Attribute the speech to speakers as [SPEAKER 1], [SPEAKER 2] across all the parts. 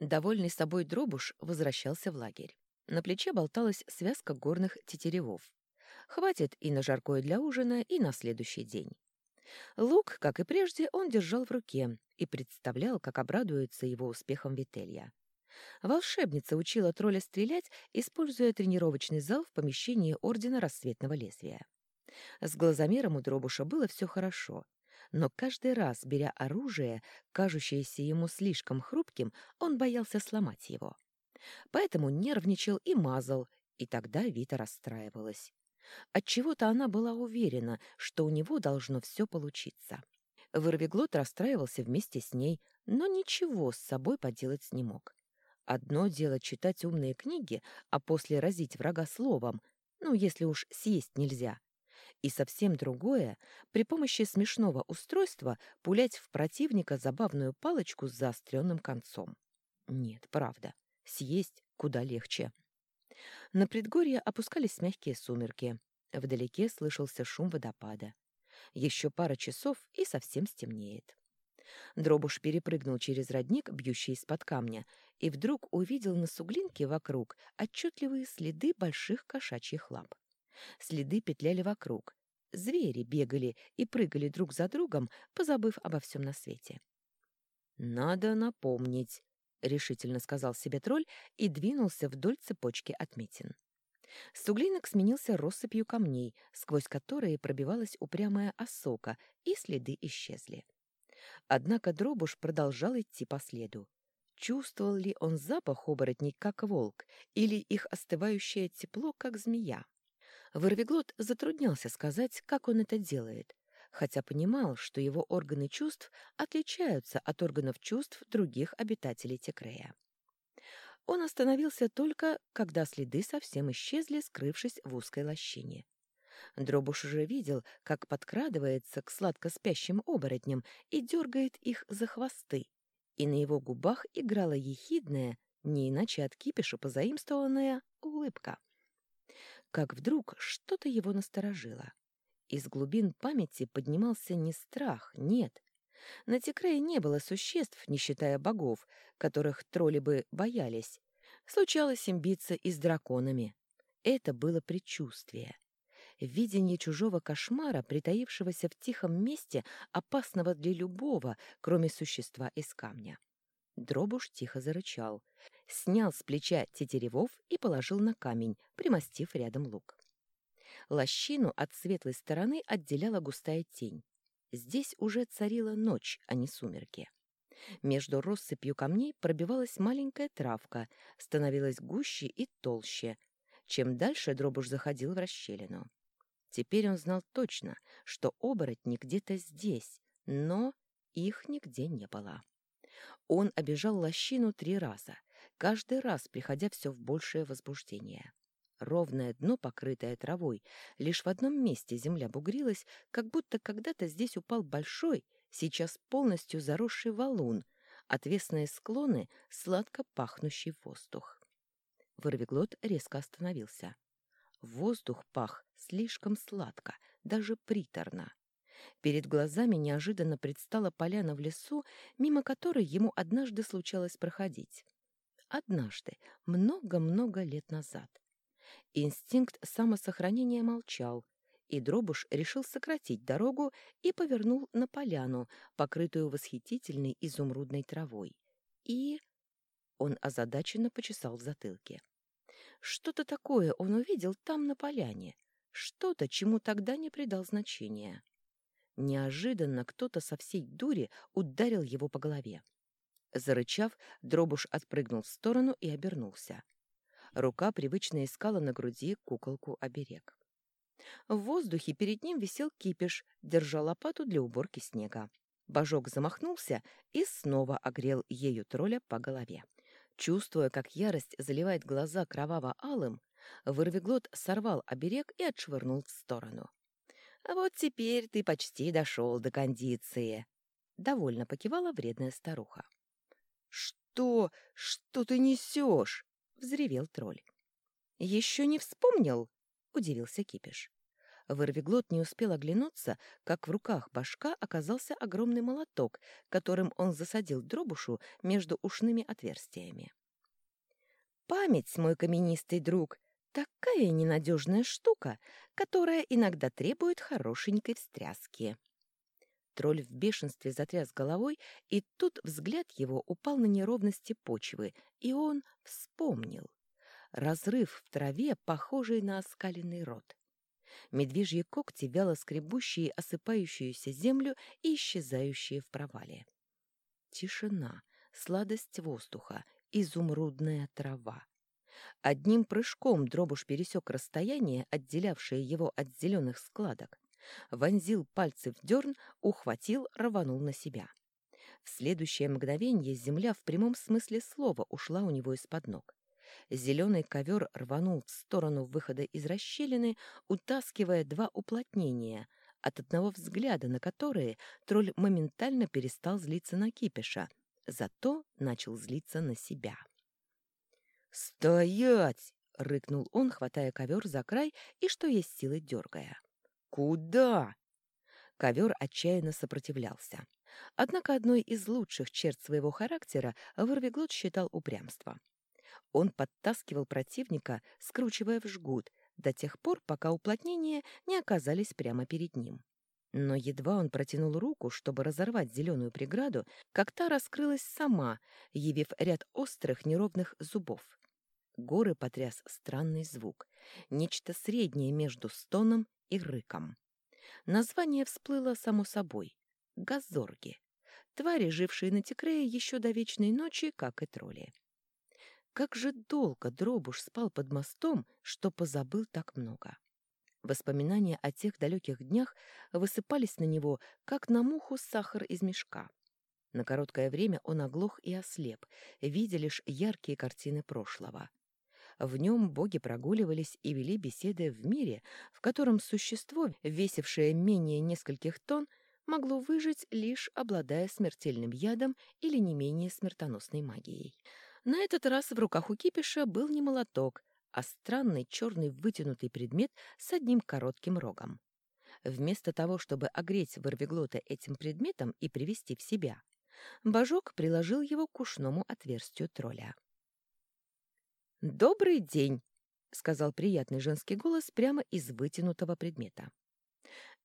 [SPEAKER 1] Довольный собой дробуш возвращался в лагерь. На плече болталась связка горных тетеревов. Хватит и на жаркое для ужина, и на следующий день. Лук, как и прежде, он держал в руке и представлял, как обрадуется его успехом Вителья. Волшебница учила тролля стрелять, используя тренировочный зал в помещении Ордена Рассветного Лезвия. С глазомером у Дробуша было все хорошо, но каждый раз, беря оружие, кажущееся ему слишком хрупким, он боялся сломать его. Поэтому нервничал и мазал, и тогда Вита расстраивалась. Отчего-то она была уверена, что у него должно все получиться. Вырвиглот расстраивался вместе с ней, но ничего с собой поделать не мог. Одно дело читать умные книги, а после разить врага словом, ну, если уж съесть нельзя. И совсем другое — при помощи смешного устройства пулять в противника забавную палочку с заостренным концом. Нет, правда, съесть куда легче. На предгорье опускались мягкие сумерки. Вдалеке слышался шум водопада. Еще пара часов, и совсем стемнеет. Дробуш перепрыгнул через родник, бьющий из-под камня, и вдруг увидел на суглинке вокруг отчетливые следы больших кошачьих лап. Следы петляли вокруг. Звери бегали и прыгали друг за другом, позабыв обо всем на свете. «Надо напомнить», — решительно сказал себе тролль и двинулся вдоль цепочки отметин. Суглинок сменился россыпью камней, сквозь которые пробивалась упрямая осока, и следы исчезли. Однако Дробуш продолжал идти по следу. Чувствовал ли он запах оборотней, как волк, или их остывающее тепло, как змея? Вырвиглот затруднялся сказать, как он это делает, хотя понимал, что его органы чувств отличаются от органов чувств других обитателей Текрея. Он остановился только, когда следы совсем исчезли, скрывшись в узкой лощине. Дробуш уже видел, как подкрадывается к сладко спящим оборотням и дергает их за хвосты, и на его губах играла ехидная, не иначе от кипиша позаимствованная, улыбка. Как вдруг что-то его насторожило. Из глубин памяти поднимался не страх, нет. На Текрее не было существ, не считая богов, которых тролли бы боялись. Случалось им биться и с драконами. Это было предчувствие видение чужого кошмара, притаившегося в тихом месте, опасного для любого, кроме существа из камня. Дробуш тихо зарычал, снял с плеча тетеревов и положил на камень, примостив рядом лук. Лощину от светлой стороны отделяла густая тень. Здесь уже царила ночь, а не сумерки. Между россыпью камней пробивалась маленькая травка, становилась гуще и толще. Чем дальше Дробуш заходил в расщелину. Теперь он знал точно, что оборотни где-то здесь, но их нигде не было. Он обежал лощину три раза, каждый раз приходя все в большее возбуждение. Ровное дно, покрытое травой, лишь в одном месте земля бугрилась, как будто когда-то здесь упал большой, сейчас полностью заросший валун, отвесные склоны, сладко пахнущий воздух. Вырвиглот резко остановился. Воздух пах слишком сладко, даже приторно. Перед глазами неожиданно предстала поляна в лесу, мимо которой ему однажды случалось проходить. Однажды, много-много лет назад. Инстинкт самосохранения молчал, и Дробуш решил сократить дорогу и повернул на поляну, покрытую восхитительной изумрудной травой. И... Он озадаченно почесал в затылке. Что-то такое он увидел там на поляне, что-то, чему тогда не придал значения. Неожиданно кто-то со всей дури ударил его по голове. Зарычав, Дробуш отпрыгнул в сторону и обернулся. Рука привычно искала на груди куколку-оберег. В воздухе перед ним висел кипиш, держа лопату для уборки снега. Божок замахнулся и снова огрел ею тролля по голове. Чувствуя, как ярость заливает глаза кроваво-алым, Вырвиглот сорвал оберег и отшвырнул в сторону. «А вот теперь ты почти дошел до кондиции!» Довольно покивала вредная старуха. «Что? Что ты несешь?» — взревел тролль. «Еще не вспомнил?» — удивился Кипиш. Вырвиглот не успел оглянуться, как в руках башка оказался огромный молоток, которым он засадил дробушу между ушными отверстиями. «Память, мой каменистый друг, такая ненадежная штука, которая иногда требует хорошенькой встряски». Тролль в бешенстве затряс головой, и тут взгляд его упал на неровности почвы, и он вспомнил. Разрыв в траве, похожий на оскаленный рот. Медвежьи когти, вяло скребущие осыпающуюся землю и исчезающие в провале. Тишина, сладость воздуха, изумрудная трава. Одним прыжком дробуш пересек расстояние, отделявшее его от зеленых складок, вонзил пальцы в дерн, ухватил, рванул на себя. В следующее мгновение земля в прямом смысле слова ушла у него из-под ног. Зеленый ковер рванул в сторону выхода из расщелины, утаскивая два уплотнения, от одного взгляда на которые тролль моментально перестал злиться на кипиша, зато начал злиться на себя. «Стоять!» — рыкнул он, хватая ковер за край и, что есть силы, дергая. «Куда?» Ковер отчаянно сопротивлялся. Однако одной из лучших черт своего характера Ворвиглот считал упрямство. Он подтаскивал противника, скручивая в жгут, до тех пор, пока уплотнения не оказались прямо перед ним. Но едва он протянул руку, чтобы разорвать зеленую преграду, как та раскрылась сама, явив ряд острых неровных зубов. Горы потряс странный звук, нечто среднее между стоном и рыком. Название всплыло само собой — газорги. Твари, жившие на Текрее еще до вечной ночи, как и тролли. Как же долго Дробуш спал под мостом, что позабыл так много. Воспоминания о тех далеких днях высыпались на него, как на муху сахар из мешка. На короткое время он оглох и ослеп, видя лишь яркие картины прошлого. В нем боги прогуливались и вели беседы в мире, в котором существо, весившее менее нескольких тонн, могло выжить, лишь обладая смертельным ядом или не менее смертоносной магией. На этот раз в руках у кипиша был не молоток, а странный черный вытянутый предмет с одним коротким рогом. Вместо того, чтобы огреть Ворвиглота этим предметом и привести в себя, Божок приложил его к ушному отверстию тролля. «Добрый день!» — сказал приятный женский голос прямо из вытянутого предмета.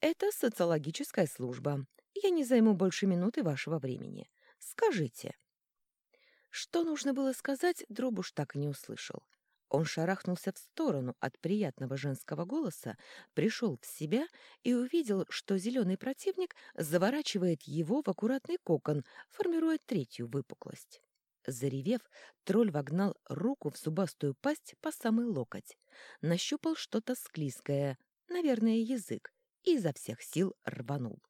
[SPEAKER 1] «Это социологическая служба. Я не займу больше минуты вашего времени. Скажите». Что нужно было сказать, Дробуш так и не услышал. Он шарахнулся в сторону от приятного женского голоса, пришел в себя и увидел, что зеленый противник заворачивает его в аккуратный кокон, формируя третью выпуклость. Заревев, тролль вогнал руку в зубастую пасть по самый локоть, нащупал что-то склизкое, наверное, язык, и изо всех сил рванул.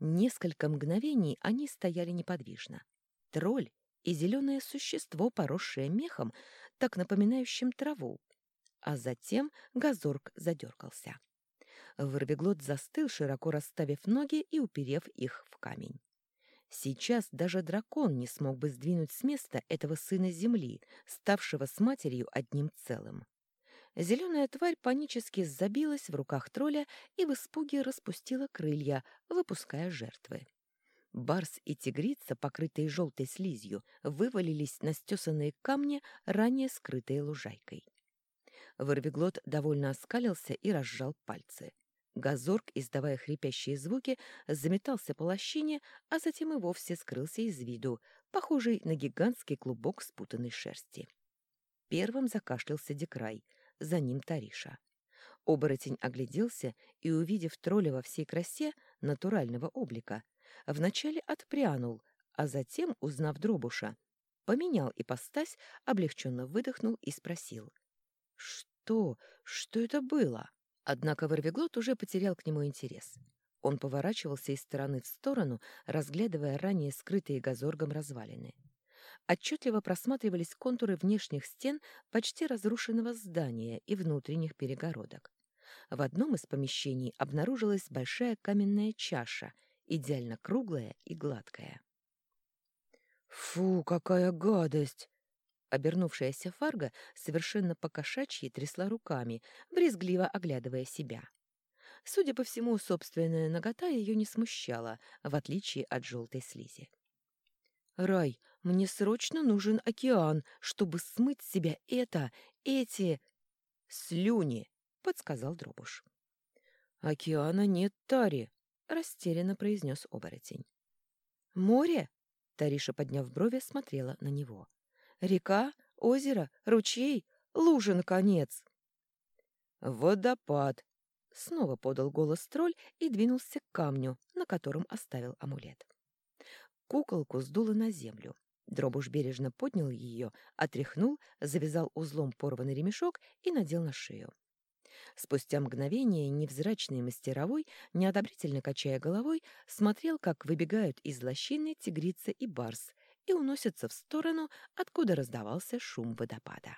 [SPEAKER 1] Несколько мгновений они стояли неподвижно. Тролль и зеленое существо, поросшее мехом, так напоминающим траву. А затем газорг задергался. Вырвиглот застыл, широко расставив ноги и уперев их в камень. Сейчас даже дракон не смог бы сдвинуть с места этого сына земли, ставшего с матерью одним целым. Зеленая тварь панически забилась в руках тролля и в испуге распустила крылья, выпуская жертвы. Барс и тигрица, покрытые желтой слизью, вывалились на стесанные камни, ранее скрытые лужайкой. Вырвиглот довольно оскалился и разжал пальцы. Газорг, издавая хрипящие звуки, заметался по лощине, а затем и вовсе скрылся из виду, похожий на гигантский клубок спутанной шерсти. Первым закашлялся Декрай, за ним Тариша. Оборотень огляделся и, увидев тролля во всей красе натурального облика, вначале отпрянул, а затем, узнав дробуша, поменял ипостась, облегченно выдохнул и спросил. «Что? Что это было?» Однако Ворвиглот уже потерял к нему интерес. Он поворачивался из стороны в сторону, разглядывая ранее скрытые газоргом развалины. Отчетливо просматривались контуры внешних стен почти разрушенного здания и внутренних перегородок. В одном из помещений обнаружилась большая каменная чаша, идеально круглая и гладкая. «Фу, какая гадость!» Обернувшаяся Фарго совершенно покошачьи трясла руками, брезгливо оглядывая себя. Судя по всему, собственная нагота ее не смущала, в отличие от желтой слизи. «Рай, мне срочно нужен океан, чтобы смыть с себя это, эти...» «Слюни», — подсказал Дробуш. «Океана нет, Тари», — растерянно произнес оборотень. «Море?» — Тариша, подняв брови, смотрела на него. «Река? Озеро? Ручей? Лужа, наконец!»
[SPEAKER 2] «Водопад!» — снова подал голос тролль и двинулся к камню, на котором оставил амулет.
[SPEAKER 1] Куколку сдуло на землю. Дробуш бережно поднял ее, отряхнул, завязал узлом порванный ремешок и надел на шею. Спустя мгновение невзрачный мастеровой, неодобрительно качая головой, смотрел, как выбегают из лощины тигрица и барс и уносятся в сторону, откуда раздавался шум водопада.